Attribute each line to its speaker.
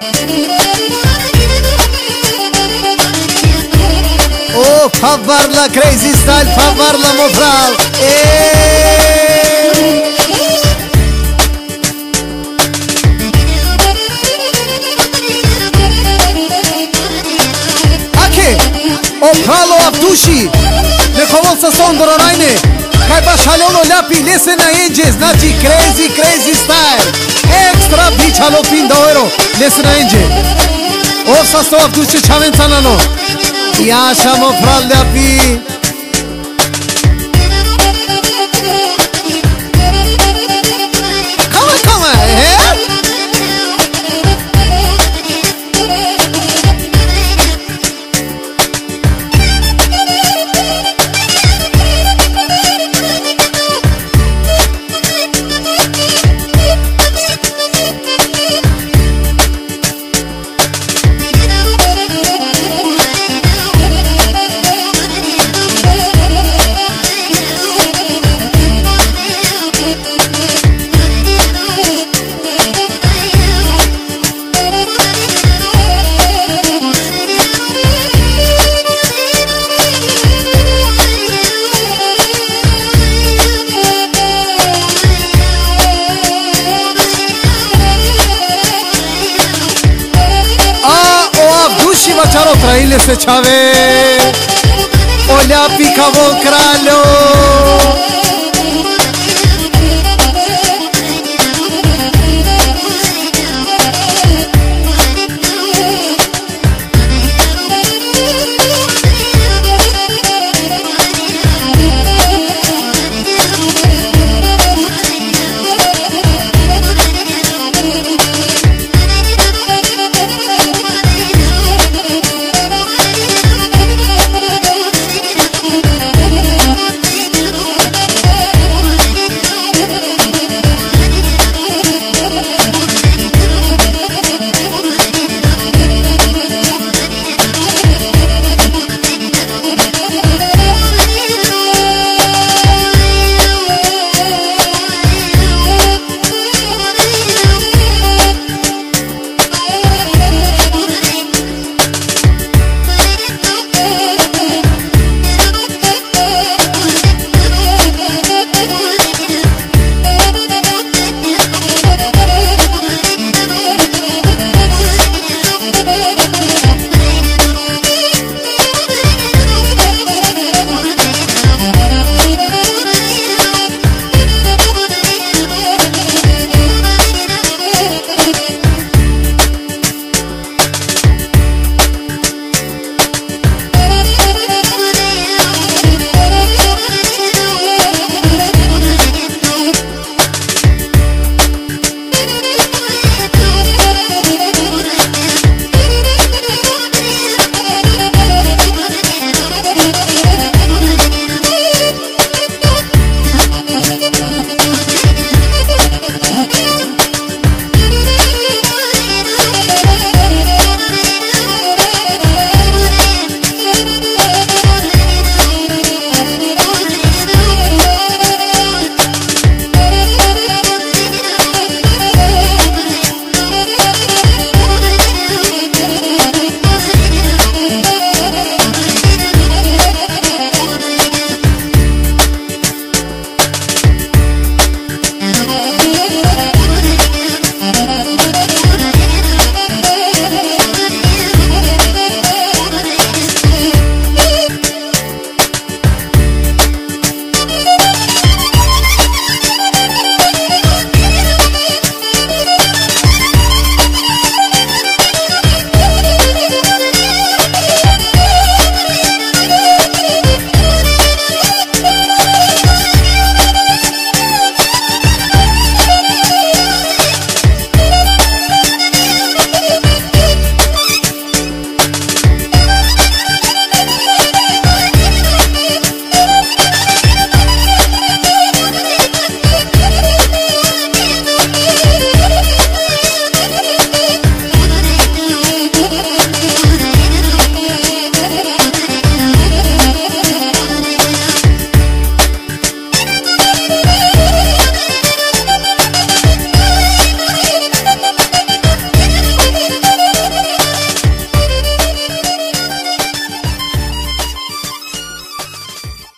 Speaker 1: Oh, pavar la crazy style, pavar la mothral
Speaker 2: Ake, o palo aftushi Në kovon së sëndër o rajne Kaj pashaljono ljapi, lesena e një Zna gji crazy, crazy style छालो पींदो हुयो लेसनाइन जे ओ सस्तो अफदुस छावेन सानानो या शामो फ्राल दा पी traíle ese Chávez. Hola pica boca.